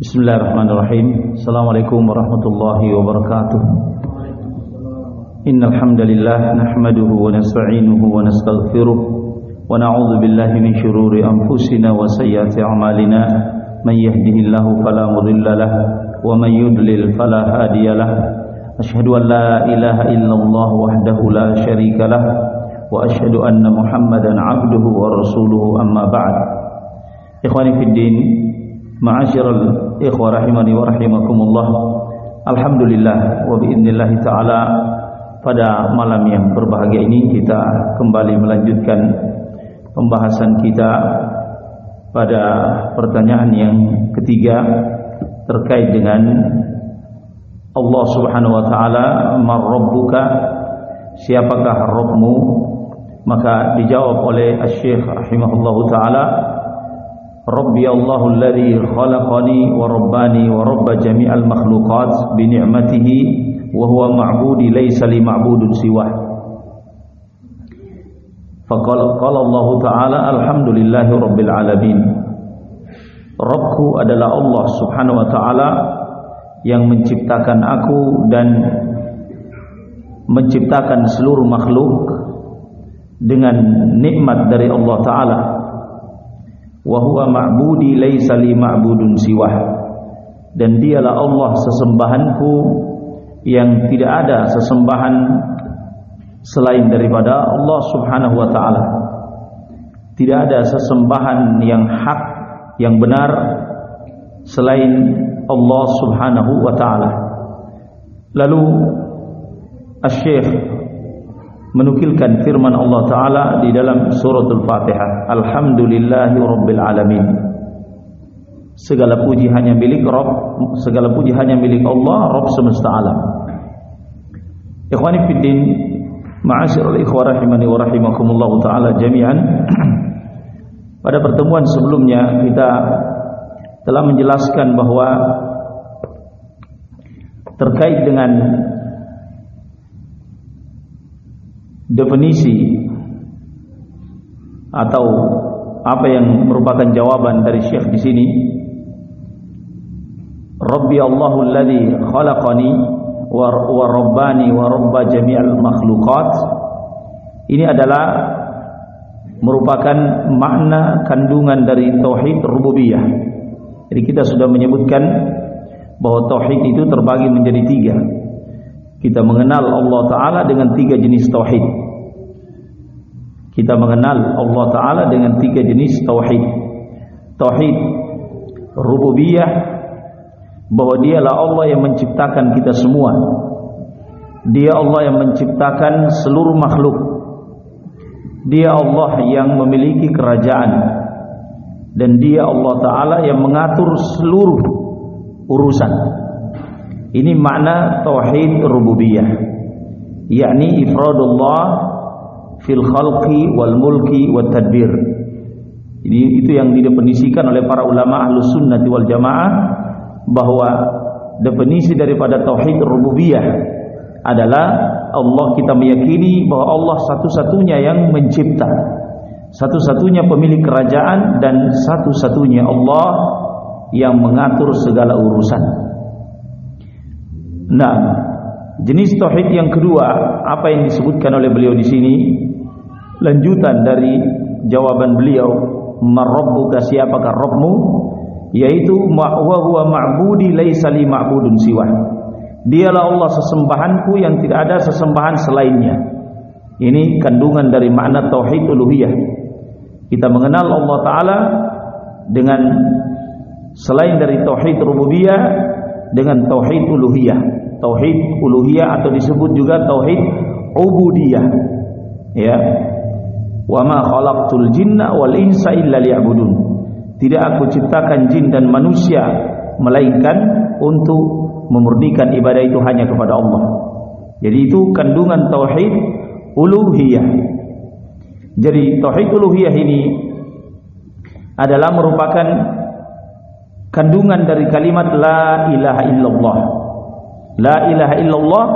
Bismillahirrahmanirrahim. Assalamualaikum warahmatullahi wabarakatuh. Innal hamdalillah nahmaduhu wa nasta'inuhu wa nastaghfiruh wa na'udzu billahi min shururi anfusina wa sayyiati a'malina. May yahdihillahu fala mudilla lahu wa may yudlil fala hadiya lahu. Ashhadu an la ilaha illallah wahdahu la syarika lahu wa ashhadu anna Muhammadan 'abduhu wa rasuluhu amma ba'd. Ikhwani fid din, Ma'asyiral ikhwah rahimani wa rahimakumullah. Alhamdulillah wa biidznillah ta'ala Pada malam yang berbahagia ini kita kembali melanjutkan Pembahasan kita pada pertanyaan yang ketiga Terkait dengan Allah subhanahu wa ta'ala Marrabbuka Siapakah Rabbmu? Maka dijawab oleh Syekh rahimahullahu ta'ala Rabbi Allahu alladhi khalaqani wa rabbani wa rabba jami'al makhluqat bi ni'matihi wa huwa ma'budi laysa li ma'budun siwah. Faqala qala Allah. Rabbku adalah Allah Subhanahu wa taala yang menciptakan aku dan menciptakan seluruh makhluk dengan nikmat dari Allah taala wa huwa ma'budi laisa li ma'budun siwah. Dan dialah Allah sesembahanku yang tidak ada sesembahan selain daripada Allah Subhanahu wa taala. Tidak ada sesembahan yang hak yang benar selain Allah Subhanahu wa taala. Lalu Asy-Syaikh menukilkan firman Allah Ta'ala di dalam suratul Fatihah Alhamdulillahi Rabbil Alamin. Segala puji hanya milik Rabb segala puji hanya milik Allah Rabb semesta alam. Ikhwani Fiddin Ma'asyirul ikhwa rahimani wa rahimakumullah ta'ala jami'an. Pada pertemuan sebelumnya kita telah menjelaskan bahwa terkait dengan definisi atau apa yang merupakan jawaban dari Syekh di sini Rabbi Allahu alladhi khalaqani wa, wa rabbani wa rabba jami'al makhluqat. Ini adalah merupakan makna kandungan dari tauhid rububiyah. Jadi kita sudah menyebutkan bahwa tauhid itu terbagi menjadi tiga kita mengenal Allah Ta'ala dengan tiga jenis tauhid. Kita mengenal Allah Ta'ala dengan tiga jenis tauhid. Tauhid rububiyah bahwa dialah Allah yang menciptakan kita semua. Dia Allah yang menciptakan seluruh makhluk. Dia Allah yang memiliki kerajaan. Dan dia Allah Ta'ala yang mengatur seluruh urusan ini makna tauhid rububiyah yakni ifradullah fil khalqi wal mulki wat tadbir. Ini itu yang didefinisikan oleh para ulama ahlus sunnah wal jamaah bahwa definisi daripada tauhid rububiyah adalah Allah kita meyakini bahwa Allah satu-satunya yang mencipta satu-satunya pemilik kerajaan dan satu-satunya Allah yang mengatur segala urusan Nah, jenis tauhid yang kedua, apa yang disebutkan oleh beliau di sini, lanjutan dari jawaban beliau, "Marabbuka siapakah Rabbmu?" yaitu wa huwa ma'budi laisa li ma'budun siwa. Dialah Allah sesembahanku yang tidak ada sesembahan selainnya. Ini kandungan dari makna tauhid uluhiyah. Kita mengenal Allah taala dengan selain dari tauhid rububiyah dengan tauhid uluhiyah tauhid uluhiyah atau disebut juga tauhid ubudiyah. Ya. Wa ma khalaqtul jinna wal insa illa liya'budun. Tidak aku ciptakan jin dan manusia melainkan untuk memurnikan ibadah itu hanya kepada Allah. Jadi itu kandungan tauhid uluhiyah. Jadi tauhid uluhiyah ini adalah merupakan kandungan dari kalimat la ilaha illallah La ilaha illallah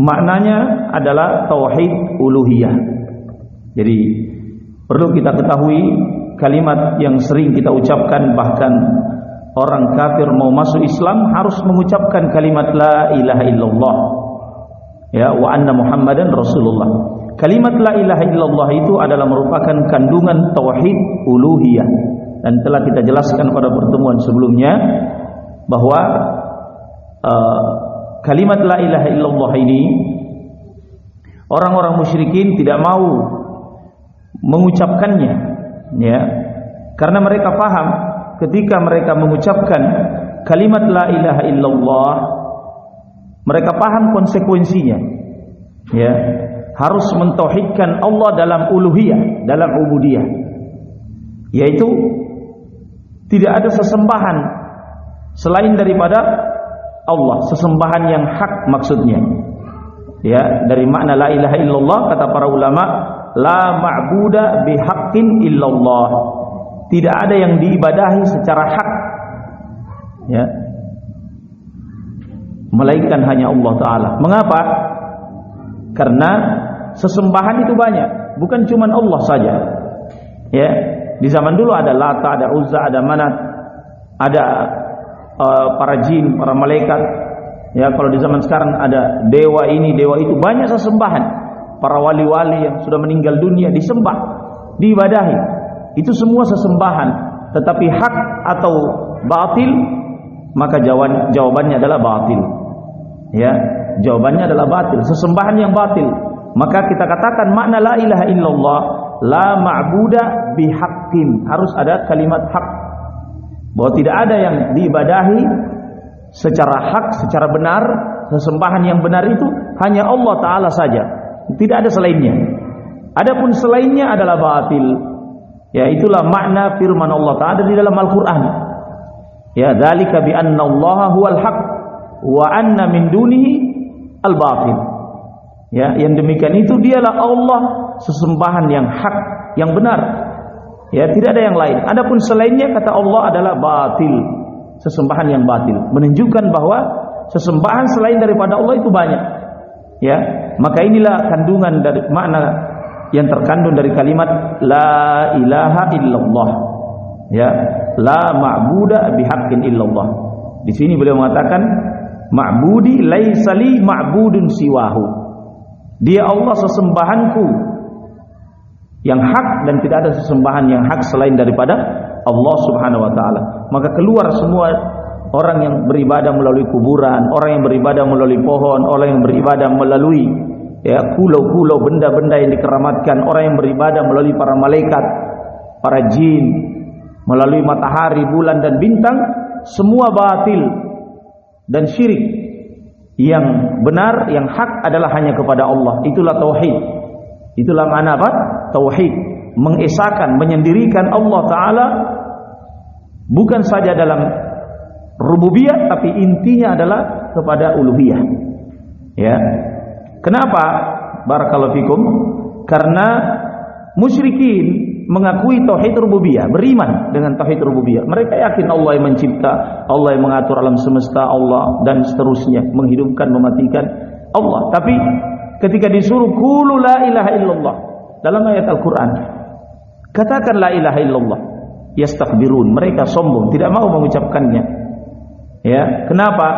maknanya adalah tauhid uluhiyah. Jadi perlu kita ketahui kalimat yang sering kita ucapkan bahkan orang kafir mau masuk Islam harus mengucapkan kalimat la ilaha illallah. Ya wa anna muhammadan rasulullah. Kalimat la ilaha illallah itu adalah merupakan kandungan tauhid uluhiyah. Dan telah kita jelaskan pada pertemuan sebelumnya bahwa uh, kalimat la ilaha illallah ini orang-orang musyrikin tidak mau mengucapkannya ya. Karena mereka paham ketika mereka mengucapkan kalimat la ilaha illallah mereka paham konsekuensinya ya. Harus mentauhidkan Allah dalam uluhiyah dalam ubudiyah. Yaitu tidak ada sesembahan selain daripada Allah sesembahan yang hak maksudnya. Ya dari makna la ilaha illallah kata para ulama la ma'buda bihaqqin illallah. Tidak ada yang diibadahi secara hak. Ya. Melainkan hanya Allah taala. Mengapa? Karena sesembahan itu banyak. Bukan cuma Allah saja. Ya. Di zaman dulu ada Lata ada Uzza ada Manat ada uh, para jin para malaikat Ya, kalau di zaman sekarang ada dewa ini, dewa itu, banyak sesembahan. Para wali-wali yang sudah meninggal dunia disembah, diibadahi. Itu semua sesembahan. Tetapi hak atau batil, maka jawaban, jawabannya adalah batil. Ya, jawabannya adalah batil. Sesembahan yang batil. Maka kita katakan makna la ilaha illallah la ma'buda bihaqqin. Harus ada kalimat hak. Bahwa tidak ada yang diibadahi secara hak, secara benar, sesembahan yang benar itu hanya Allah taala saja. Tidak ada selainnya. Adapun selainnya adalah batil. Ya, itulah makna firman Allah taala di dalam Al-Qur'an. Ya, dzalika bi anna Allah huwal haq wa anna min dunihi al-batil. Ya, yang demikian itu dialah Allah sesembahan yang hak, yang benar. Ya, tidak ada yang lain. Adapun selainnya kata Allah adalah batil. Sesembahan yang batil. Menunjukkan bahwa sesembahan selain daripada Allah itu banyak. Ya maka inilah kandungan dari makna yang terkandung dari kalimat la ilaha illallah. Ya la ma'buda bihaqqin illallah. Di sini beliau mengatakan ma'budi laisa li ma'budun siwahu. Dia Allah sesembahanku yang hak dan tidak ada sesembahan yang hak selain daripada Allah Subhanahu wa taala. Maka keluar semua orang yang beribadah melalui kuburan, orang yang beribadah melalui pohon, orang yang beribadah melalui ya kulau-kulau benda-benda yang dikeramatkan, orang yang beribadah melalui para malaikat, para jin, melalui matahari, bulan dan bintang, semua batil dan syirik. Yang benar, yang hak adalah hanya kepada Allah. Itulah tauhid. Itulah mana apa? Tauhid. Mengesahkan, menyendirikan Allah Ta'ala bukan saja dalam rububiyah tapi intinya adalah kepada uluhiyah. Ya. Kenapa? Barakallahu fikum. Karena musyrikin mengakui tauhid rububiyah beriman dengan tauhid rububiyah. Mereka yakin Allah yang mencipta Allah yang mengatur alam semesta Allah dan seterusnya menghidupkan mematikan Allah. Tapi ketika disuruh qulu la ilaha illallah dalam ayat Al-Qur'an katakan la ilaha illallah. Yastakbirun mereka sombong tidak mau mengucapkannya. Ya kenapa?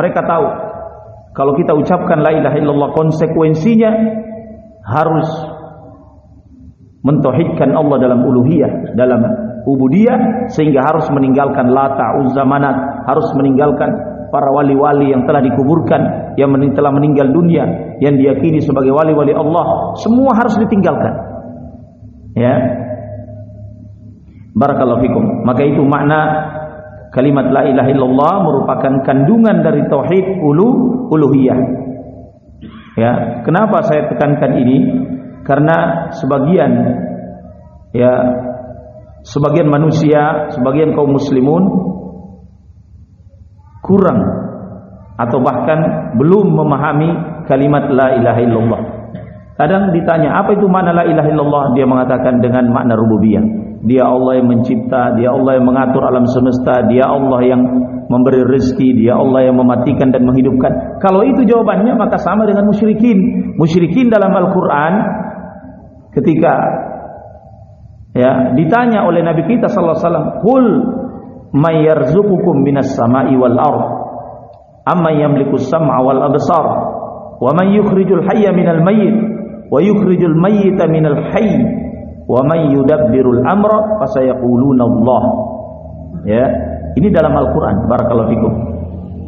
Mereka tahu. Kalau kita ucapkan la ilaha illallah konsekuensinya harus mentauhidkan Allah dalam uluhiyah dalam ubudiyah sehingga harus meninggalkan lata uzza manat harus meninggalkan para wali-wali yang telah dikuburkan yang telah meninggal dunia yang diyakini sebagai wali-wali Allah semua harus ditinggalkan ya Barakallahu fikum. Maka itu makna kalimat la ilaha illallah merupakan kandungan dari tauhid ulu uluhiyah. Ya, kenapa saya tekankan ini? Karena sebagian ya sebagian manusia, sebagian kaum muslimun kurang atau bahkan belum memahami kalimat la ilaha illallah. Kadang ditanya, apa itu makna la ilaha illallah? Dia mengatakan dengan makna rububiyah. Dia Allah yang mencipta, Dia Allah yang mengatur alam semesta, Dia Allah yang memberi rezeki, Dia Allah yang mematikan dan menghidupkan. Kalau itu jawabannya maka sama dengan musyrikin. Musyrikin dalam Al-Qur'an ketika ya ditanya oleh Nabi kita sallallahu alaihi wasallam, "Qul may yarzuqukum minas sama'i wal ard amma yamliku as-sam'a wal absar wa man yukhrijul hayya minal mayyit wa yukhrijul mayyita minal hayy wa man yudabbirul amra fasayaquluna Allah. Ya ini dalam Al-Qur'an barakallahu fikum.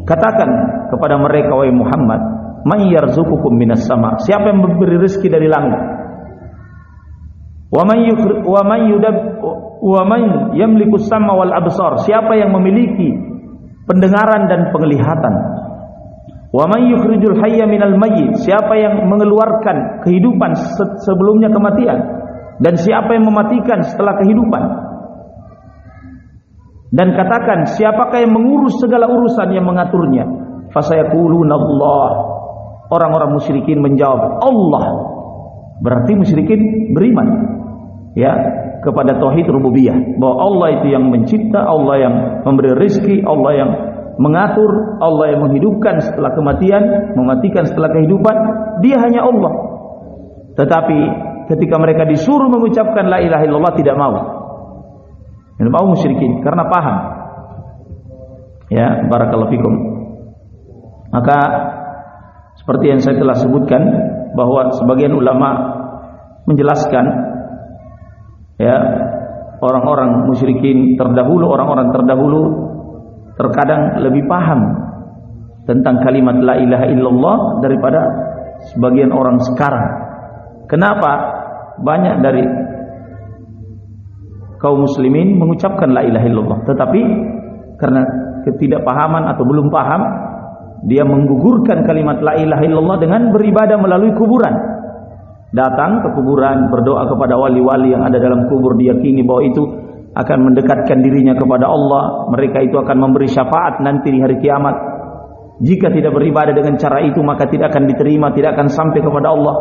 Katakan kepada mereka wahai Muhammad man yarzuqukum minas sama? Siapa yang memberi rezeki dari langit? Wa man wa man yudab wa man yamliku sama wal absar. Siapa yang memiliki pendengaran dan penglihatan. Wa man yukhrijul hayya minal mayyit. Siapa yang mengeluarkan kehidupan sebelumnya kematian. Dan siapa yang mematikan setelah kehidupan. Dan katakan siapakah yang mengurus segala urusan yang mengaturnya? Fasayaquluna Allah. Orang-orang musyrikin menjawab Allah. Berarti musyrikin beriman ya kepada tauhid rububiyah bahwa Allah itu yang mencipta, Allah yang memberi rezeki, Allah yang mengatur, Allah yang menghidupkan setelah kematian, mematikan setelah kehidupan, dia hanya Allah. Tetapi ketika mereka disuruh mengucapkan la ilaha illallah tidak mau. Tidak mau musyrikin karena paham. Ya, barakallahu fikum. Maka seperti yang saya telah sebutkan bahwa sebagian ulama menjelaskan ya. Orang-orang musyrikin terdahulu orang-orang terdahulu terkadang lebih paham tentang kalimat la ilaha illallah daripada sebagian orang sekarang. Kenapa? Banyak dari kaum muslimin mengucapkan la ilaha illallah tetapi karena ketidakpahaman atau belum paham dia menggugurkan kalimat la ilaha illallah dengan beribadah melalui kuburan datang ke kuburan berdoa kepada wali-wali yang ada dalam kubur diyakini bahwa itu akan mendekatkan dirinya kepada Allah. Mereka itu akan memberi syafaat nanti di hari kiamat. Jika tidak beribadah dengan cara itu maka tidak akan diterima tidak akan sampai kepada Allah.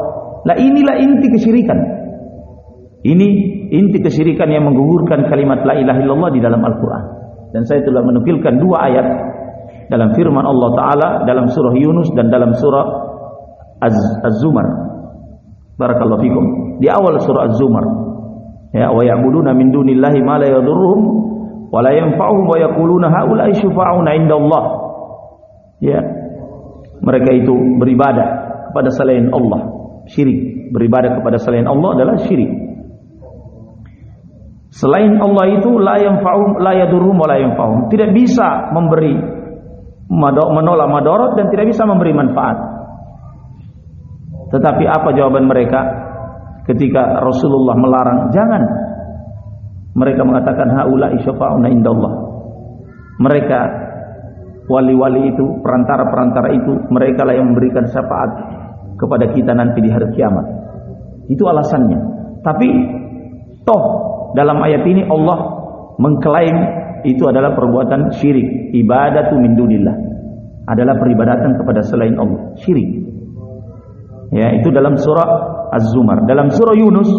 Lah inilah inti kesyirikan. Ini inti kesyirikan yang menggugurkan kalimat la ilaha illallah di dalam Al-Quran. Dan saya telah menukilkan dua ayat dalam firman Allah Ta'ala dalam surah Yunus dan dalam surah Az-Zumar Barakallahu fikum. Di awal surah Az-Zumar. Ya, wa ya'buduna min dunillahi ma la yadurruhum wa la yanfa'uhum wa yaquluna haula'i syufa'una indallah. Ya. Mereka itu beribadah kepada selain Allah, syirik. Beribadah kepada selain Allah adalah syirik. Selain Allah itu la yanfa'uhum la yadurruhum wa la yanfa'uhum. Tidak bisa memberi menolak madarat dan tidak bisa memberi manfaat. Tetapi apa jawaban mereka ketika Rasulullah melarang? Jangan. Mereka mengatakan haula isyafa'una indallah. Mereka wali-wali itu, perantara-perantara itu, mereka lah yang memberikan syafaat kepada kita nanti di hari kiamat. Itu alasannya. Tapi toh dalam ayat ini Allah mengklaim itu adalah perbuatan syirik, ibadatu min dunillah. Adalah peribadatan kepada selain Allah, syirik. Ya, itu dalam surah Az-Zumar. Dalam surah Yunus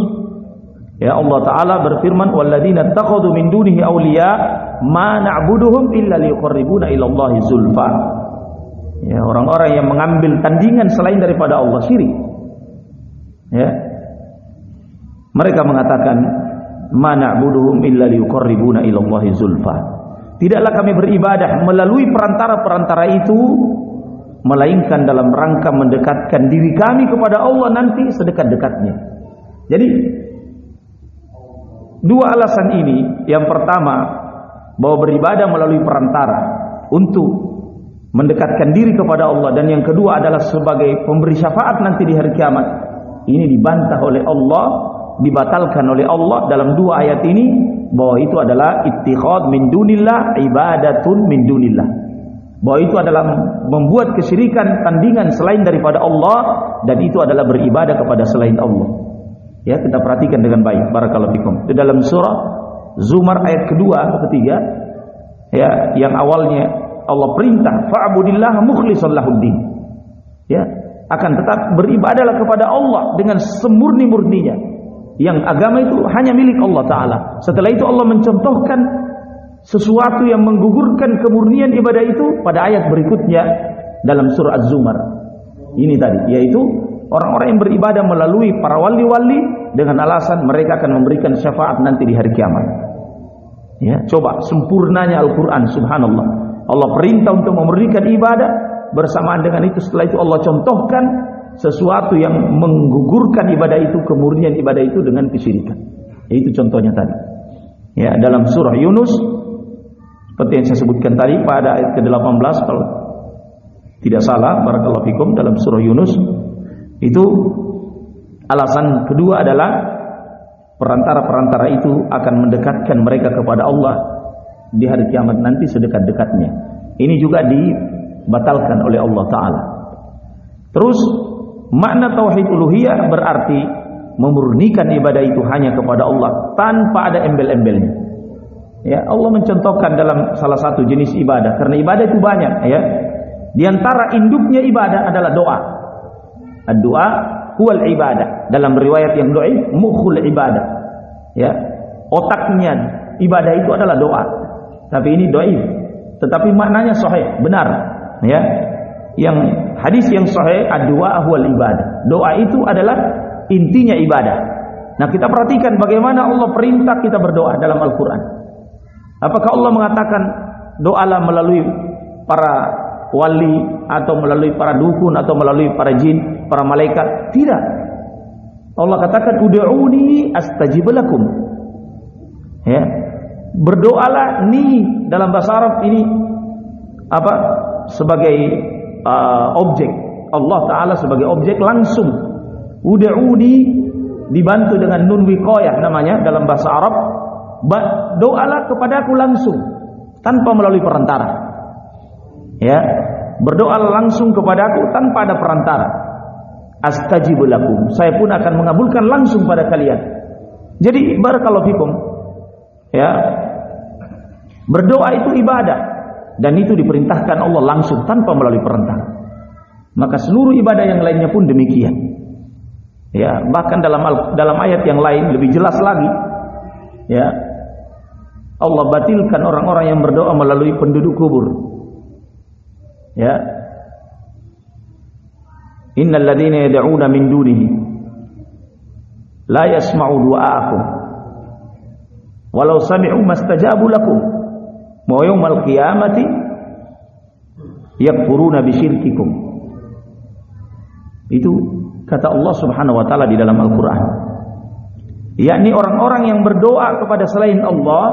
ya Allah taala berfirman walladzina takhadhu min dunihi awliya ma na'buduhum illa liqarribuna ila Allah zulfa. Ya, orang-orang yang mengambil tandingan selain daripada Allah syirik. Ya. Mereka mengatakan ma na'buduhum illa liqarribuna ila Allah zulfa. Tidaklah kami beribadah melalui perantara-perantara itu melainkan dalam rangka mendekatkan diri kami kepada Allah nanti sedekat-dekatnya. Jadi dua alasan ini, yang pertama bahwa beribadah melalui perantara untuk mendekatkan diri kepada Allah dan yang kedua adalah sebagai pemberi syafaat nanti di hari kiamat. Ini dibantah oleh Allah, dibatalkan oleh Allah dalam dua ayat ini bahwa itu adalah ittikhad min dunillah ibadatun min dunillah bahwa itu adalah membuat kesyirikan tandingan selain daripada Allah dan itu adalah beribadah kepada selain Allah. Ya, kita perhatikan dengan baik. Barakallahu fikum. Di dalam surah Zumar ayat kedua atau ketiga ya, yang awalnya Allah perintah fa'budillah mukhlishan lahuddin. Ya, akan tetap beribadahlah kepada Allah dengan semurni-murninya. Yang agama itu hanya milik Allah taala. Setelah itu Allah mencontohkan sesuatu yang menggugurkan kemurnian ibadah itu pada ayat berikutnya dalam surah Az-Zumar. Ini tadi, yaitu orang-orang yang beribadah melalui para wali-wali dengan alasan mereka akan memberikan syafaat nanti di hari kiamat. Ya, coba sempurnanya Al-Qur'an subhanallah. Allah perintah untuk memberikan ibadah bersamaan dengan itu setelah itu Allah contohkan sesuatu yang menggugurkan ibadah itu kemurnian ibadah itu dengan kesyirikan. Itu contohnya tadi. Ya, dalam surah Yunus seperti yang saya sebutkan tadi pada ayat ke-18 kalau tidak salah barakallahu fikum dalam surah Yunus itu alasan kedua adalah perantara-perantara itu akan mendekatkan mereka kepada Allah di hari kiamat nanti sedekat-dekatnya. Ini juga dibatalkan oleh Allah taala. Terus Makna tauhid uluhiyah berarti memurnikan ibadah itu hanya kepada Allah tanpa ada embel-embelnya. Ya, Allah mencontohkan dalam salah satu jenis ibadah karena ibadah itu banyak ya. Di antara induknya ibadah adalah doa. Doa huwal ibadah. Dalam riwayat yang dhaif mukhul ibadah. Ya. Otaknya ibadah itu adalah doa. Tapi ini dhaif. Tetapi maknanya sahih, benar. Ya. Yang hadis yang sahih ad-du'a huwal ibadah. Doa itu adalah intinya ibadah. Nah, kita perhatikan bagaimana Allah perintah kita berdoa dalam Al-Qur'an. Apakah Allah mengatakan doalah melalui para wali atau melalui para dukun atau melalui para jin, para malaikat? Tidak. Allah katakan ud'uni astajib lakum. Ya. Berdoalah ni dalam bahasa Arab ini apa? sebagai uh, objek Allah Ta'ala sebagai objek langsung uda'udi dibantu dengan nun wiqayah namanya dalam bahasa Arab doalah kepada aku langsung tanpa melalui perantara ya berdoa langsung kepada aku tanpa ada perantara astajibul lakum saya pun akan mengabulkan langsung pada kalian jadi barakallahu ya berdoa itu ibadah dan itu diperintahkan Allah langsung tanpa melalui perantara. Maka seluruh ibadah yang lainnya pun demikian. Ya, bahkan dalam dalam ayat yang lain lebih jelas lagi. Ya. Allah batilkan orang-orang yang berdoa melalui penduduk kubur. Ya. Innal ladzina yad'una min dunihi la yasma'u du'aakum walau sami'u mastajabu lakum wa yaumal qiyamati yakfuruna bisyirkikum itu kata Allah Subhanahu wa taala di dalam Al-Qur'an yakni orang-orang yang berdoa kepada selain Allah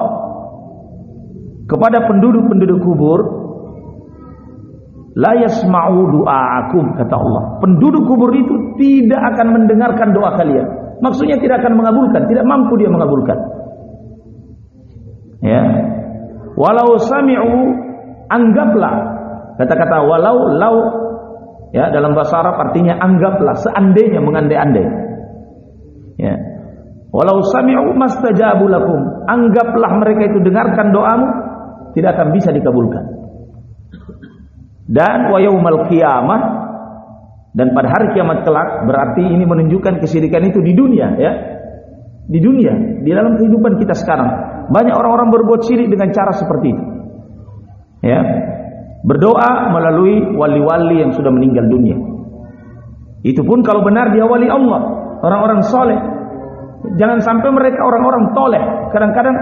kepada penduduk-penduduk kubur la yasma'u du'aakum kata Allah penduduk kubur itu tidak akan mendengarkan doa kalian maksudnya tidak akan mengabulkan tidak mampu dia mengabulkan ya Walau sami'u anggaplah. Kata-kata walau lau ya dalam bahasa Arab artinya anggaplah seandainya mengandai-andai. Ya. Walau sami'u mastajabu lakum. Anggaplah mereka itu dengarkan doamu tidak akan bisa dikabulkan. Dan wa yaumal dan pada hari kiamat kelak berarti ini menunjukkan kesyirikan itu di dunia ya. Di dunia, di dalam kehidupan kita sekarang banyak orang-orang berbuat syirik dengan cara seperti itu. Ya. Berdoa melalui wali-wali yang sudah meninggal dunia. Itu pun kalau benar dia wali Allah, orang-orang soleh. Jangan sampai mereka orang-orang toleh. Kadang-kadang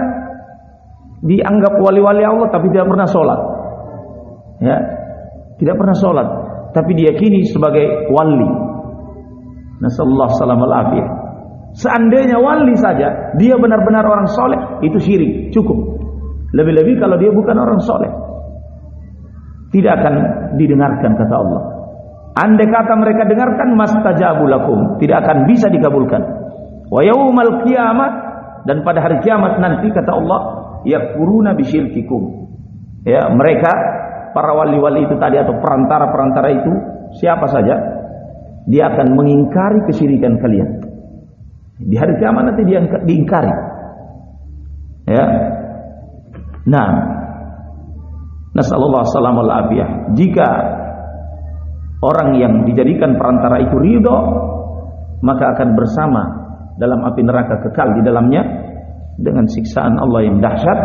dianggap wali-wali Allah tapi tidak pernah sholat. Ya, tidak pernah sholat, tapi diyakini sebagai wali. Nasallahu salam al afiyah. Seandainya wali saja, dia benar-benar orang soleh, itu syirik, cukup. Lebih-lebih kalau dia bukan orang soleh. Tidak akan didengarkan kata Allah. Andai kata mereka dengarkan mastajabu lakum, tidak akan bisa dikabulkan. Wa yaumal qiyamah dan pada hari kiamat nanti kata Allah, yakfuruna bisyirkikum. Ya, mereka para wali-wali itu tadi atau perantara-perantara itu siapa saja dia akan mengingkari kesyirikan kalian. Di hari kiamat nanti dia diingkari. Ya. Nah, nasallallahu salamul afiyah. Jika orang yang dijadikan perantara itu ridho, maka akan bersama dalam api neraka kekal di dalamnya dengan siksaan Allah yang dahsyat.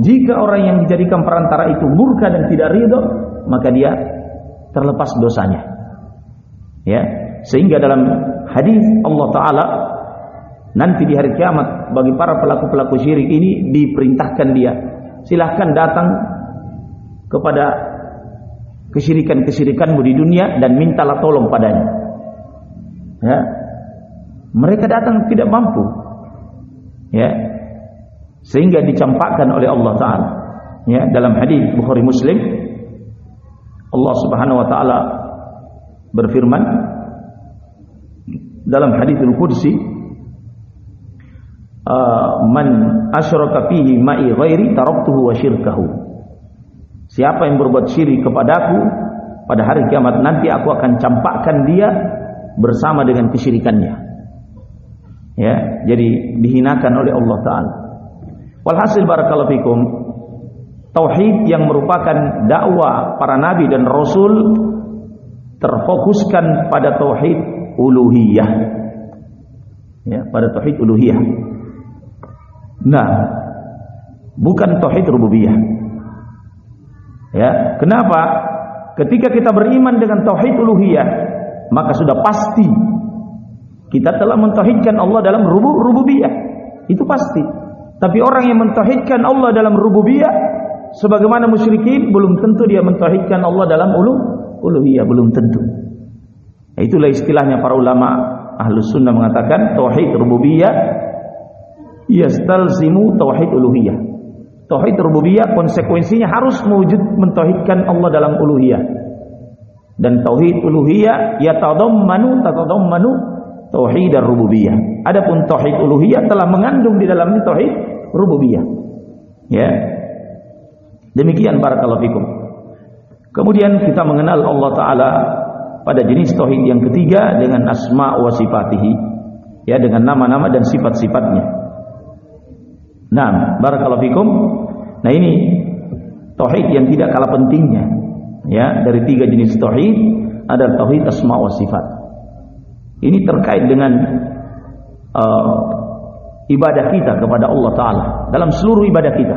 Jika orang yang dijadikan perantara itu murka dan tidak ridho, maka dia terlepas dosanya. Ya, sehingga dalam hadis Allah Taala Nanti di hari kiamat bagi para pelaku-pelaku syirik ini diperintahkan dia silahkan datang kepada kesyirikan-kesyirikanmu di dunia dan mintalah tolong padanya. Ya. Mereka datang tidak mampu. Ya. Sehingga dicampakkan oleh Allah taala. Ya, dalam hadis Bukhari Muslim Allah Subhanahu wa taala berfirman dalam hadis Al-Qudsi uh, man asyraka fihi ma'i ghairi taraktuhu wa syirkahu siapa yang berbuat syirik kepadaku pada hari kiamat nanti aku akan campakkan dia bersama dengan kesyirikannya ya jadi dihinakan oleh Allah taala walhasil barakallahu fikum tauhid yang merupakan dakwah para nabi dan rasul terfokuskan pada tauhid uluhiyah ya pada tauhid uluhiyah Nah, bukan tauhid rububiyah. Ya, kenapa? Ketika kita beriman dengan tauhid uluhiyah, maka sudah pasti kita telah mentauhidkan Allah dalam rububiyah. Itu pasti. Tapi orang yang mentauhidkan Allah dalam rububiyah sebagaimana musyrikin belum tentu dia mentauhidkan Allah dalam ulu uluhiyah, belum tentu. Nah, itulah istilahnya para ulama Ahlus Sunnah mengatakan tauhid rububiyah yastalzimu tauhid uluhiyah. Tauhid rububiyah konsekuensinya harus mewujud mentauhidkan Allah dalam uluhiyah. Dan tauhid uluhiyah yatadammanu tatadammanu tauhid rububiyah. Adapun tauhid uluhiyah telah mengandung di dalamnya tauhid rububiyah. Ya. Demikian barakallahu fikum. Kemudian kita mengenal Allah taala pada jenis tauhid yang ketiga dengan asma wa sifatihi ya dengan nama-nama dan sifat-sifatnya. Nah, barakallahu fikum. Nah, ini tauhid yang tidak kalah pentingnya. Ya, dari tiga jenis tauhid ada tauhid asma wa sifat. Ini terkait dengan uh, ibadah kita kepada Allah taala dalam seluruh ibadah kita.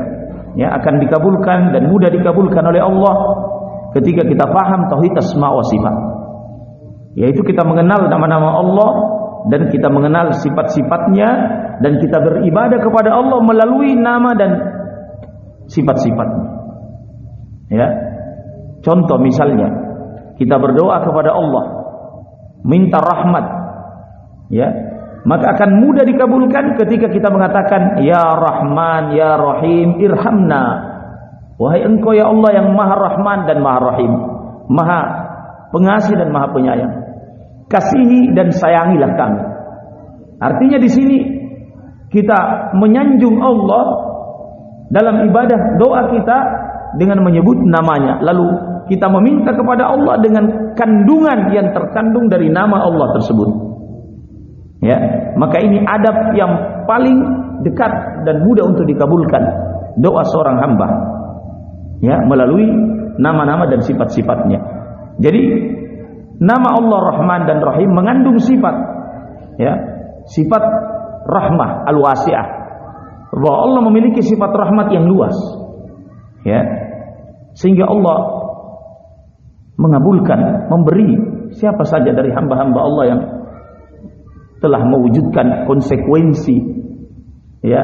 Ya, akan dikabulkan dan mudah dikabulkan oleh Allah ketika kita paham tauhid asma wa sifat. Yaitu kita mengenal nama-nama Allah dan kita mengenal sifat-sifatnya dan kita beribadah kepada Allah melalui nama dan sifat-sifatnya. Ya. Contoh misalnya, kita berdoa kepada Allah, minta rahmat. Ya. Maka akan mudah dikabulkan ketika kita mengatakan ya Rahman, ya Rahim, irhamna. Wahai Engkau ya Allah yang Maha Rahman dan Maha Rahim, Maha Pengasih dan Maha Penyayang. Kasihi dan sayangilah kami. Artinya di sini kita menyanjung Allah dalam ibadah doa kita dengan menyebut namanya lalu kita meminta kepada Allah dengan kandungan yang terkandung dari nama Allah tersebut ya maka ini adab yang paling dekat dan mudah untuk dikabulkan doa seorang hamba ya melalui nama-nama dan sifat-sifatnya jadi nama Allah Rahman dan Rahim mengandung sifat ya sifat rahmah al-wasi'ah. Bahwa Allah memiliki sifat rahmat yang luas. Ya. Sehingga Allah mengabulkan, memberi siapa saja dari hamba-hamba Allah yang telah mewujudkan konsekuensi ya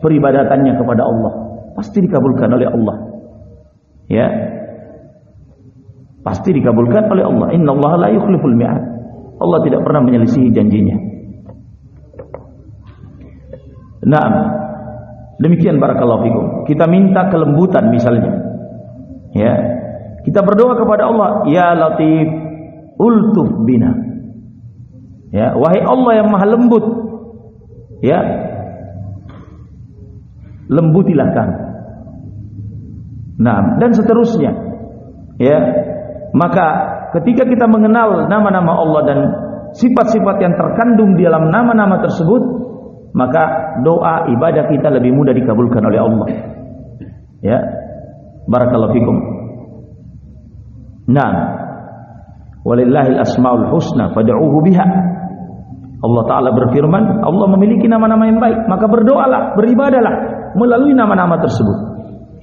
peribadatannya kepada Allah pasti dikabulkan oleh Allah ya pasti dikabulkan oleh Allah innallaha la yukhliful mi'ad Allah tidak pernah menyelisihi janjinya Nah, demikian barakallahu fikum. Kita minta kelembutan misalnya. Ya. Kita berdoa kepada Allah, ya Latif, ultuf bina. Ya, wahai Allah yang Maha lembut. Ya. Lembutilah kami. Nah, dan seterusnya. Ya. Maka ketika kita mengenal nama-nama Allah dan sifat-sifat yang terkandung di dalam nama-nama tersebut, maka doa ibadah kita lebih mudah dikabulkan oleh Allah. Ya. Barakallahu fikum. Nah. Walillahil asmaul husna fad'uuhu biha. Allah taala berfirman, Allah memiliki nama-nama yang baik, maka berdoalah, beribadalah melalui nama-nama tersebut.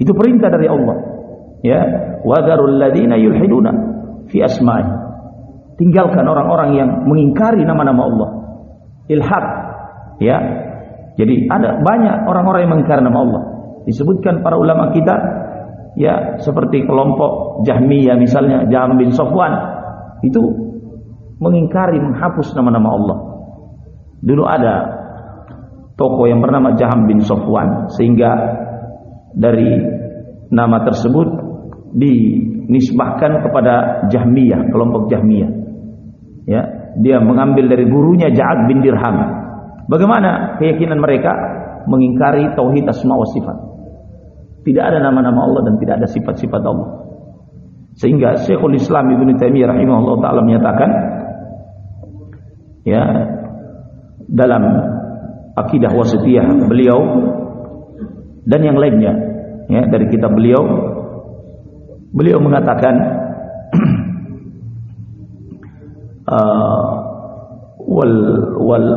Itu perintah dari Allah. Ya, wadarul ladina yulhiduna fi asma'i. Tinggalkan orang-orang yang mengingkari nama-nama Allah. Ilhad Ya. Jadi ada banyak orang-orang yang mengingkari nama Allah. Disebutkan para ulama kita ya seperti kelompok Jahmiyah misalnya Jahm bin Sofwan itu mengingkari menghapus nama-nama Allah. Dulu ada tokoh yang bernama Jaham bin Sofwan sehingga dari nama tersebut dinisbahkan kepada Jahmiyah, kelompok Jahmiyah. Ya, dia mengambil dari gurunya Ja'ad bin Dirham. Bagaimana keyakinan mereka mengingkari tauhid asma wa sifat? Tidak ada nama-nama Allah dan tidak ada sifat-sifat Allah. Sehingga Syekhul Islam Ibnu Taimiyah rahimahullah taala menyatakan ya dalam akidah wasitiyah beliau dan yang lainnya ya dari kitab beliau beliau mengatakan uh, wal wal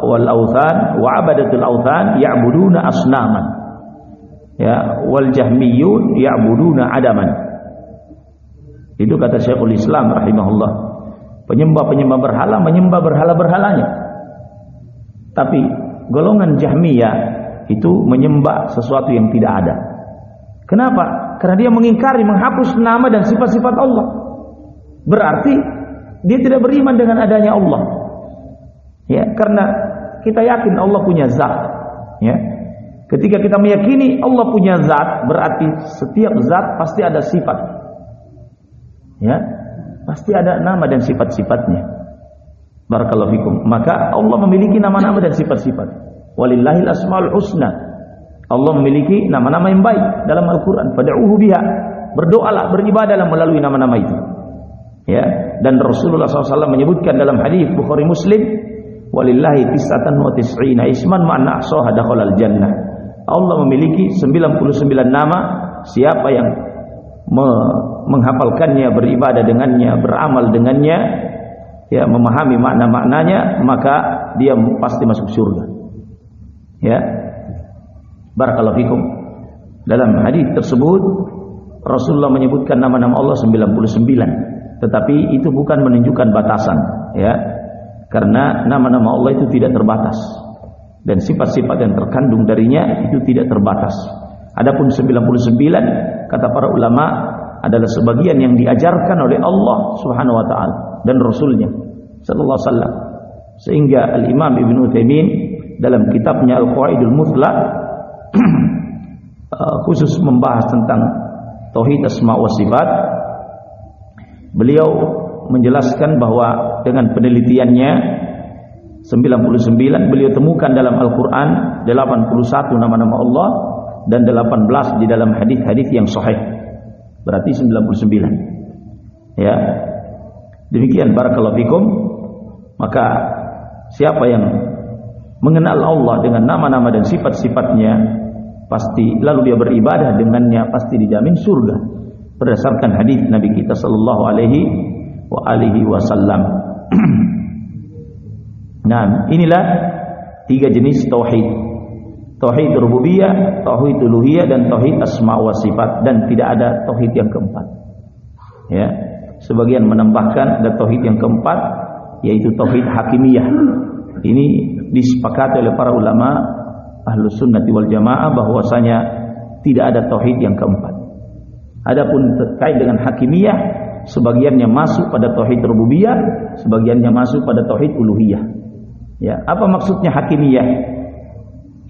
wal authan wa abadatul authan ya'buduna asnaman ya wal jahmiyun ya'buduna adaman itu kata Syekhul Islam rahimahullah Penyembah-penyembah berhala menyembah berhala-berhalanya. Tapi golongan Jahmiyah itu menyembah sesuatu yang tidak ada. Kenapa? Karena dia mengingkari, menghapus nama dan sifat-sifat Allah. Berarti dia tidak beriman dengan adanya Allah. Ya, karena kita yakin Allah punya zat. Ya. Ketika kita meyakini Allah punya zat, berarti setiap zat pasti ada sifat. Ya, Pasti ada nama dan sifat-sifatnya. Barakallahu fikum. Maka Allah memiliki nama-nama dan sifat-sifat. Walillahil asmaul husna. Allah memiliki nama-nama yang baik dalam Al-Qur'an. Fad'uhu biha. Berdoalah, beribadahlah melalui nama-nama itu. Ya, dan Rasulullah SAW menyebutkan dalam hadis Bukhari Muslim, walillahi tis'atan wa tis'ina isman ma'na ahsaha dakhalal jannah. Allah memiliki 99 nama, siapa yang menghafalkannya, beribadah dengannya, beramal dengannya, ya memahami makna-maknanya, maka dia pasti masuk surga. Ya. Barakallahu fikum. Dalam hadis tersebut Rasulullah menyebutkan nama-nama Allah 99, tetapi itu bukan menunjukkan batasan, ya. Karena nama-nama Allah itu tidak terbatas dan sifat-sifat yang terkandung darinya itu tidak terbatas. Adapun 99 kata para ulama adalah sebagian yang diajarkan oleh Allah Subhanahu wa taala dan rasulnya sallallahu alaihi wasallam. Sehingga Al-Imam Ibnu Taimin dalam kitabnya Al-Qawaidul Mutlaq uh, khusus membahas tentang tauhid asma wa sifat beliau menjelaskan bahwa dengan penelitiannya 99 beliau temukan dalam Al-Qur'an 81 nama-nama Allah dan 18 di dalam hadis-hadis yang sahih. Berarti 99 ya demikian barakallahu fikum. Maka siapa yang mengenal Allah dengan nama-nama dan sifat-sifatnya pasti lalu dia beribadah dengannya pasti dijamin surga. Berdasarkan hadis Nabi kita sallallahu alaihi wa alihi wasallam. Nah inilah tiga jenis tauhid. Tauhid rububiyah, tauhid uluhiyah dan tauhid asma wa sifat. Dan tidak ada tauhid yang keempat. Ya. Sebagian menambahkan ada tauhid yang keempat yaitu tauhid hakimiyah. Ini disepakati oleh para ulama ahlu sunnati wal jamaah bahwasanya tidak ada tauhid yang keempat. Adapun terkait dengan hakimiyah, sebagiannya masuk pada tauhid rububiyah, sebagiannya masuk pada tauhid uluhiyah. Ya, apa maksudnya hakimiyah?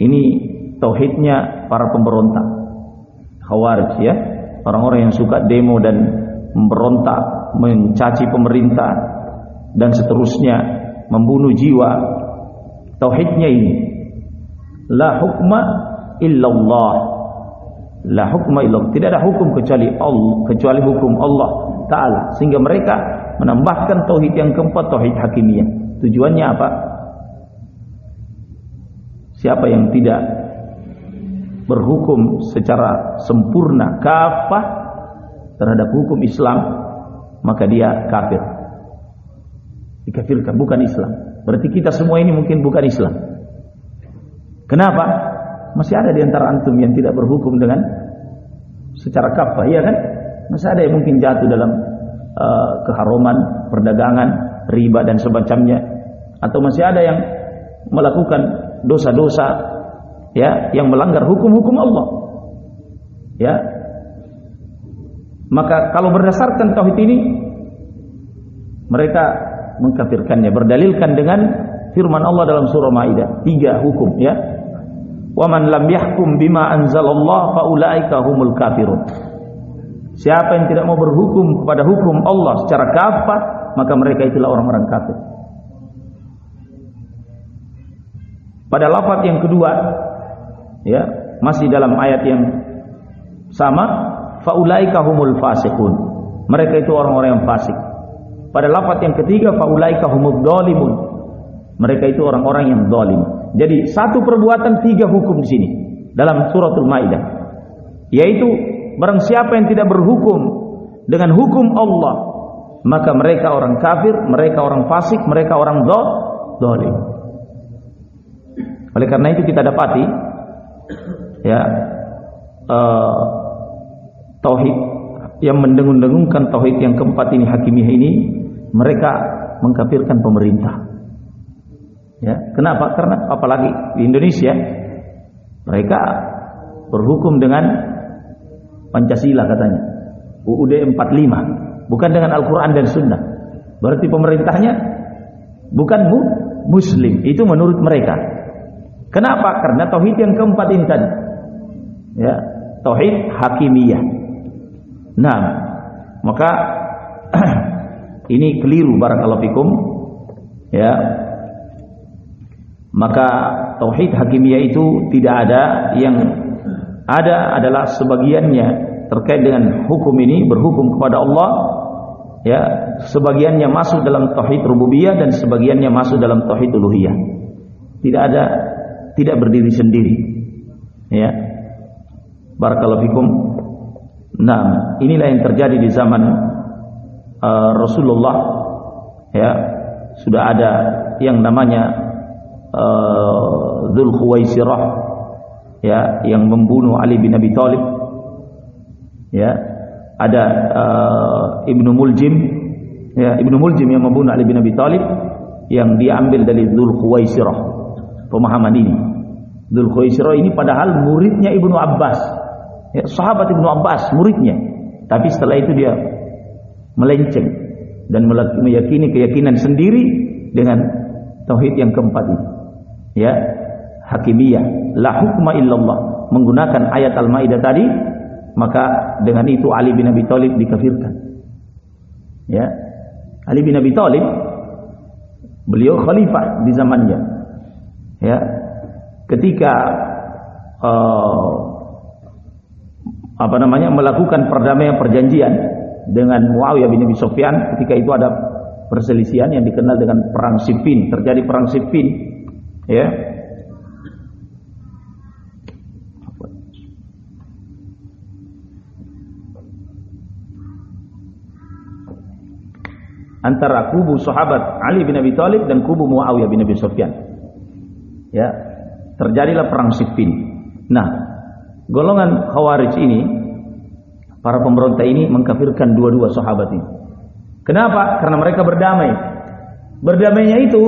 Ini tauhidnya para pemberontak. Khawarij ya. Orang-orang yang suka demo dan memberontak, mencaci pemerintah dan seterusnya, membunuh jiwa. Tauhidnya ini la hukma illallah. La hukma illallah. Tidak ada hukum kecuali Allah, kecuali hukum Allah taala. Sehingga mereka menambahkan tauhid yang keempat tauhid hakimiyah. Tujuannya apa? Siapa yang tidak berhukum secara sempurna kafah terhadap hukum Islam, maka dia kafir. Dikafirkan bukan Islam. Berarti kita semua ini mungkin bukan Islam. Kenapa? Masih ada di antara antum yang tidak berhukum dengan secara kafah, iya kan? Masih ada yang mungkin jatuh dalam uh, keharuman perdagangan, riba dan semacamnya. Atau masih ada yang melakukan dosa-dosa ya yang melanggar hukum-hukum Allah. Ya. Maka kalau berdasarkan tauhid ini mereka mengkafirkannya berdalilkan dengan firman Allah dalam surah Maidah. Tiga hukum ya. Wa man lam yahkum bima anzalallah faulaika humul kafirun. Siapa yang tidak mau berhukum kepada hukum Allah secara kafah maka mereka itulah orang-orang kafir. Pada lafaz yang kedua ya masih dalam ayat yang sama faulaika humul fasiqun. Mereka itu orang-orang yang fasik. Pada lafaz yang ketiga faulaika humud dolimun mereka itu orang-orang yang dolim. Jadi satu perbuatan tiga hukum di sini. Dalam suratul Maidah, yaitu barang siapa yang tidak berhukum dengan hukum Allah, maka mereka orang kafir, mereka orang fasik, mereka orang dolim. Oleh karena itu kita dapati ya uh, tauhid yang mendengung-dengungkan tauhid yang keempat ini hakimiyah ini mereka mengkafirkan pemerintah Ya, kenapa? Karena apalagi di Indonesia mereka berhukum dengan Pancasila katanya. UUD 45, bukan dengan Al-Qur'an dan Sunnah. Berarti pemerintahnya bukan mu muslim, itu menurut mereka. Kenapa? Karena tauhid yang keempat ini tadi. Ya, tauhid hakimiyah. Nah, maka ini keliru barakallahu fikum. Ya, maka tauhid hakimiyah itu tidak ada yang ada adalah sebagiannya terkait dengan hukum ini berhukum kepada Allah. Ya. Sebagiannya masuk dalam tauhid rububiyah dan sebagiannya masuk dalam tauhid uluhiyah. Tidak ada tidak berdiri sendiri. Ya. Barakallahu fikum nah inilah yang terjadi di zaman uh, Rasulullah ya. Sudah ada yang namanya uh, Dhul Khuwaisirah ya yang membunuh Ali bin Abi Thalib ya. Ada uh, Ibnu Muljim ya Ibnu Muljim yang membunuh Ali bin Abi Thalib yang diambil dari Dhul Khuwaisirah. Pemahaman ini. Dhul Khuwaisirah ini padahal muridnya Ibnu Abbas ya, sahabat Ibnu Abbas muridnya. Tapi setelah itu dia melenceng dan meyakini keyakinan sendiri dengan tauhid yang keempat ini. Ya hakimiyah. La hukma illallah. Menggunakan ayat al-maidah tadi maka dengan itu Ali bin Abi Thalib dikafirkan. Ya Ali bin Abi Thalib beliau khalifah di zamannya. Ya ketika uh, apa namanya melakukan perdamaian perjanjian dengan Muawiyah bin Abi Sufyan ketika itu ada perselisihan yang dikenal dengan perang Siffin terjadi perang Siffin ya antara kubu sahabat Ali bin Abi Thalib dan kubu Muawiyah bin Abi Sufyan. Ya, terjadilah perang Siffin. Nah, golongan Khawarij ini para pemberontak ini mengkafirkan dua-dua sahabat ini. Kenapa? Karena mereka berdamai. Berdamainya itu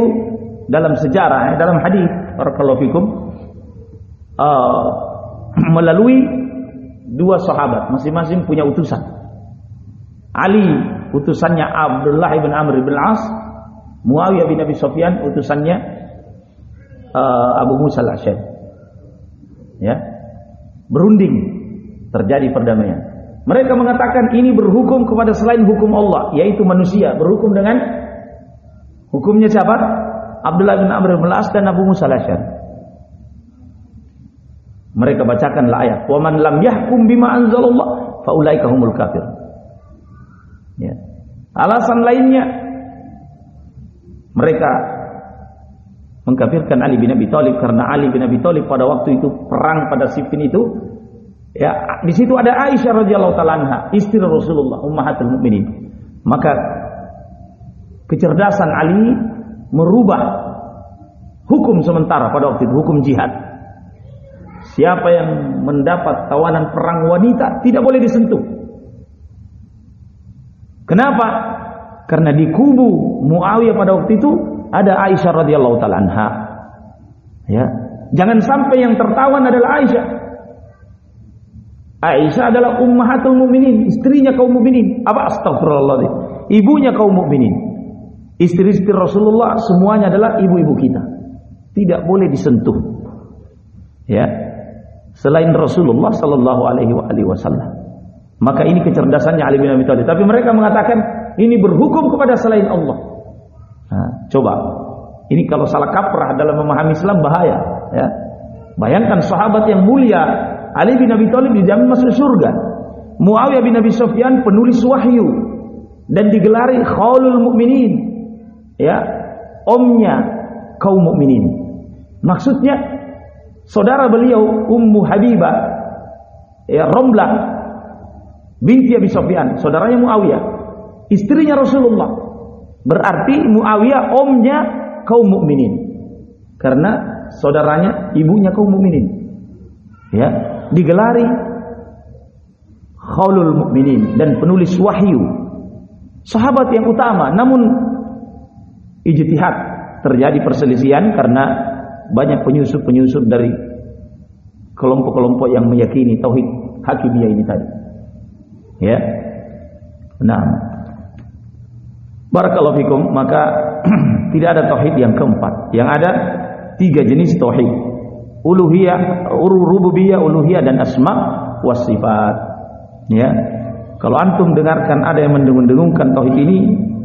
dalam sejarah, eh, dalam hadis barakallahu fikum uh, melalui dua sahabat masing-masing punya utusan. Ali utusannya Abdullah bin Amr bin As, Muawiyah bin Abi Sufyan utusannya uh, Abu Musa al-Asy'ari. Ya. Berunding terjadi perdamaian. Mereka mengatakan ini berhukum kepada selain hukum Allah, yaitu manusia, berhukum dengan hukumnya siapa? Abdullah bin Amr bin As dan Abu Musa al Mereka bacakanlah ayat, "Wa man lam yahkum bima anzalallah fa ulaika humul kafir." Ya. Alasan lainnya mereka mengkafirkan Ali bin Abi Thalib karena Ali bin Abi Thalib pada waktu itu perang pada Siffin itu ya di situ ada Aisyah radhiyallahu taala anha, istri Rasulullah, ummahatul mukminin. Maka kecerdasan Ali merubah hukum sementara pada waktu itu hukum jihad. Siapa yang mendapat tawanan perang wanita tidak boleh disentuh. Kenapa? Karena di kubu Muawiyah pada waktu itu ada Aisyah radhiyallahu taala anha. Ya. Jangan sampai yang tertawan adalah Aisyah. Aisyah adalah ummahatul mukminin, istrinya kaum mukminin. Apa astagfirullah? Ibunya kaum mukminin. Istri-istri Rasulullah semuanya adalah ibu-ibu kita. Tidak boleh disentuh. Ya. Selain Rasulullah sallallahu alaihi wasallam. Maka ini kecerdasannya Ali bin Abi Thalib. Tapi mereka mengatakan ini berhukum kepada selain Allah. Nah, coba. Ini kalau salah kaprah dalam memahami Islam bahaya, ya. Bayangkan sahabat yang mulia Ali bin Abi Thalib dijamin masuk surga. Muawiyah bin Abi Sufyan penulis wahyu dan digelari Khaulul Mukminin. Ya, omnya kaum mukminin. Maksudnya saudara beliau Ummu Habibah ya Romlah binti Abi Sufyan, saudaranya Muawiyah, istrinya Rasulullah. Berarti Muawiyah omnya kaum mukminin. Karena saudaranya ibunya kaum mukminin. Ya, digelari Khaulul Mukminin dan penulis wahyu. Sahabat yang utama, namun ijtihad terjadi perselisihan karena banyak penyusup-penyusup dari kelompok-kelompok yang meyakini tauhid hakimiyah ini tadi. Ya. Nah, Barakallahu fikum, maka tidak ada tauhid yang keempat. Yang ada tiga jenis tauhid. Uluhiyah, rububiyah, uluhiyah dan asma was sifat. Ya. Kalau antum dengarkan ada yang mendengung-dengungkan tauhid ini,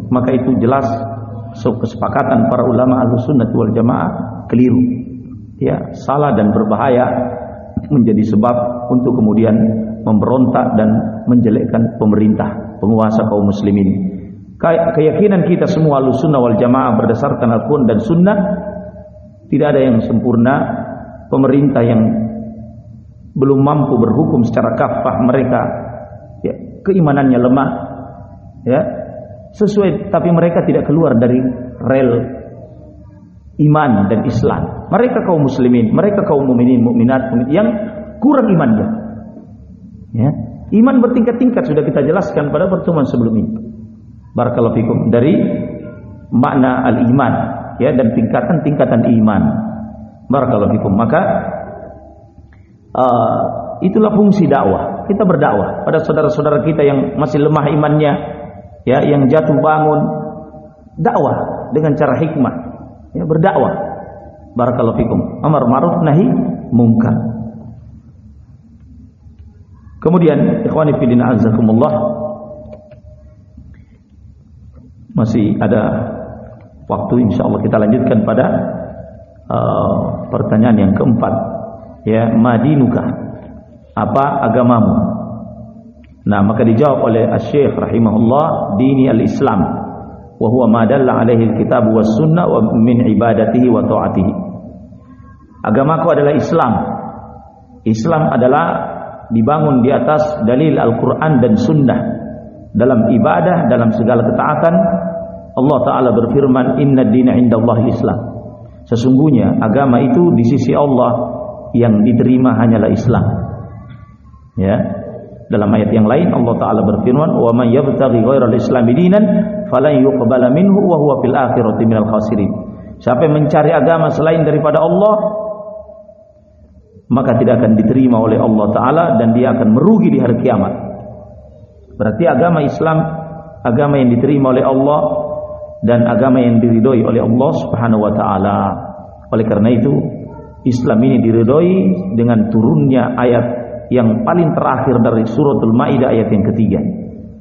maka itu jelas kesepakatan para ulama Ahlussunnah wal Jamaah keliru. Ya, salah dan berbahaya menjadi sebab untuk kemudian memberontak dan menjelekkan pemerintah, penguasa kaum muslimin. Keyakinan kita semua Ahlussunnah wal Jamaah berdasarkan Al-Qur'an dan Sunnah tidak ada yang sempurna. Pemerintah yang belum mampu berhukum secara kafah mereka ya, keimanannya lemah ya. Sesuai tapi mereka tidak keluar dari rel iman dan Islam. Mereka kaum muslimin mereka kaum mukminin mukminat yang kurang imannya ya. Iman bertingkat-tingkat sudah kita jelaskan pada pertemuan sebelum ini barakallahu dari makna al-iman ya dan tingkatan-tingkatan iman. Barakallahu maka uh, itulah fungsi dakwah. Kita berdakwah pada saudara-saudara kita yang masih lemah imannya ya yang jatuh bangun. Dakwah dengan cara hikmah ya berdakwah. Barakallahu amar ma'ruf nahi mungkar kemudian ikhwani fillah azakumullah masih ada waktu insyaallah kita lanjutkan pada uh, pertanyaan yang keempat. Ya madinuka? Apa agamamu? Nah maka dijawab oleh Asy-Syaikh rahimahullah dini al-Islam. Wa huwa ma dalla alaihi al-kitab sunnah wa min ibadatihi wa taatihi. Agamaku adalah Islam. Islam adalah dibangun di atas dalil Al-Qur'an dan sunnah. Dalam ibadah dalam segala ketaatan Allah taala berfirman inna dina indallahi Islam. Sesungguhnya agama itu di sisi Allah yang diterima hanyalah Islam. Ya. Dalam ayat yang lain Allah taala berfirman wa may yabtaghi ghairal islam dinan falan yuqbala minhu wa huwa fil akhirati minal khasirin. Siapa yang mencari agama selain daripada Allah maka tidak akan diterima oleh Allah taala dan dia akan merugi di hari kiamat. Berarti agama Islam agama yang diterima oleh Allah dan agama yang diridhoi oleh Allah Subhanahu wa taala. Oleh karena itu, Islam ini diridhoi dengan turunnya ayat yang paling terakhir dari suratul Maidah ayat yang ketiga.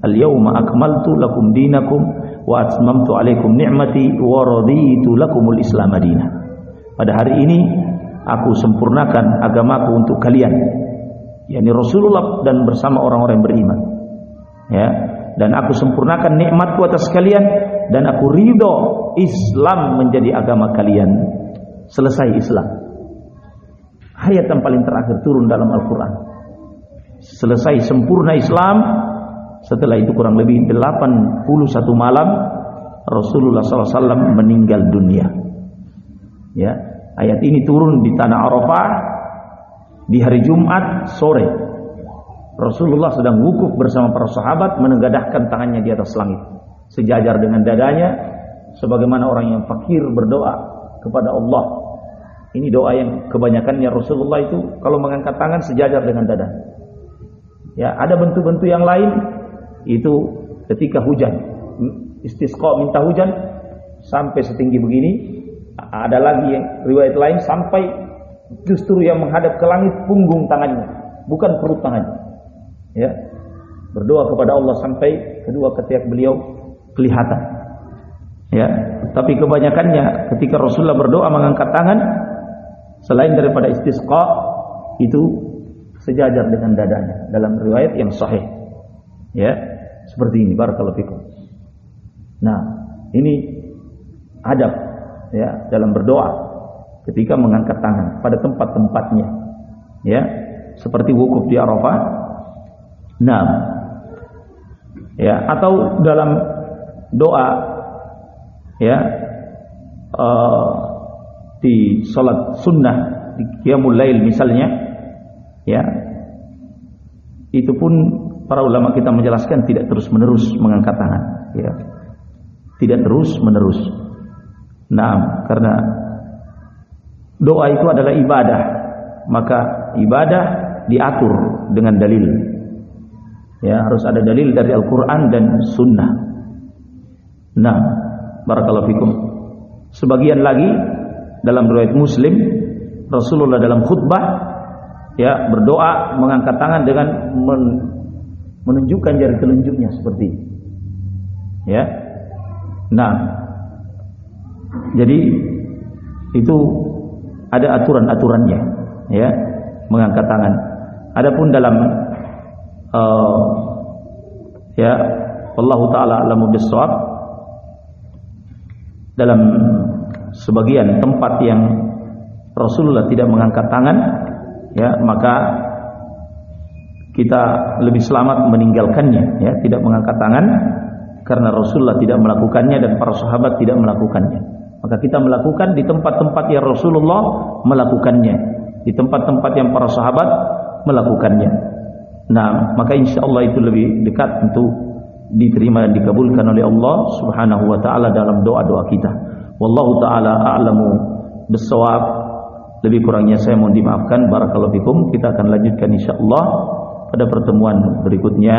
Al-yauma akmaltu lakum dinakum wa atmamtu alaikum ni'mati wa raditu lakumul Islam madinah. Pada hari ini aku sempurnakan agamaku untuk kalian. yakni Rasulullah dan bersama orang-orang beriman ya dan aku sempurnakan nikmatku atas kalian. Dan aku ridho Islam menjadi agama kalian. Selesai Islam. Ayat yang paling terakhir turun dalam Al-Quran. Selesai sempurna Islam. Setelah itu kurang lebih 81 malam Rasulullah SAW meninggal dunia. Ya ayat ini turun di tanah Arafah di hari Jumat sore Rasulullah sedang wukuf bersama para sahabat menegadahkan tangannya di atas langit sejajar dengan dadanya sebagaimana orang yang fakir berdoa kepada Allah Ini doa yang kebanyakannya Rasulullah itu kalau mengangkat tangan sejajar dengan dada. Ya, ada bentuk-bentuk yang lain itu ketika hujan. Istisqa minta hujan sampai setinggi begini. Ada lagi yang riwayat lain sampai justru yang menghadap ke langit punggung tangannya, bukan perut tangannya. Ya. Berdoa kepada Allah sampai kedua ketiak beliau kelihatan. Ya, tapi kebanyakannya ketika Rasulullah berdoa mengangkat tangan selain daripada istisqa itu sejajar dengan dadanya dalam riwayat yang sahih. Ya, seperti ini barakallahu fikum. Nah, ini adab ya dalam berdoa ketika mengangkat tangan pada tempat-tempatnya. Ya, seperti wukuf di Arafah. Nah, ya atau dalam doa ya uh, di salat sunnah di qiyamul lail misalnya ya itu pun para ulama kita menjelaskan tidak terus menerus mengangkat tangan ya. Tidak terus menerus nah karena doa itu adalah ibadah maka ibadah diatur dengan dalil ya harus ada dalil dari Al-Quran dan Sunnah nah barakallahu fikum sebagian lagi dalam riwayat Muslim Rasulullah dalam khutbah ya berdoa mengangkat tangan dengan men, menunjukkan jari telunjuknya seperti ini. Ya. Nah, jadi itu ada aturan-aturannya ya mengangkat tangan. Adapun dalam uh, ya Allah taala alamu bisawab dalam sebagian tempat yang Rasulullah tidak mengangkat tangan ya maka kita lebih selamat meninggalkannya ya tidak mengangkat tangan karena Rasulullah tidak melakukannya dan para sahabat tidak melakukannya. Maka kita melakukan di tempat-tempat yang Rasulullah melakukannya di tempat-tempat yang para sahabat melakukannya nah maka insya Allah itu lebih dekat untuk diterima dan dikabulkan oleh Allah subhanahu wa ta'ala dalam doa-doa kita Wallahu taala a'lamu bissawab. Lebih kurangnya saya mohon dimaafkan. Barakallahu fikum. Kita akan lanjutkan insyaallah pada pertemuan berikutnya.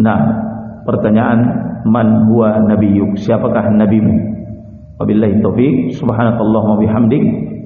Nah, pertanyaan man huwa nabiyyuk? Siapakah nabimu? Wabillahi taufik. Subhanakallahumma bihamdik,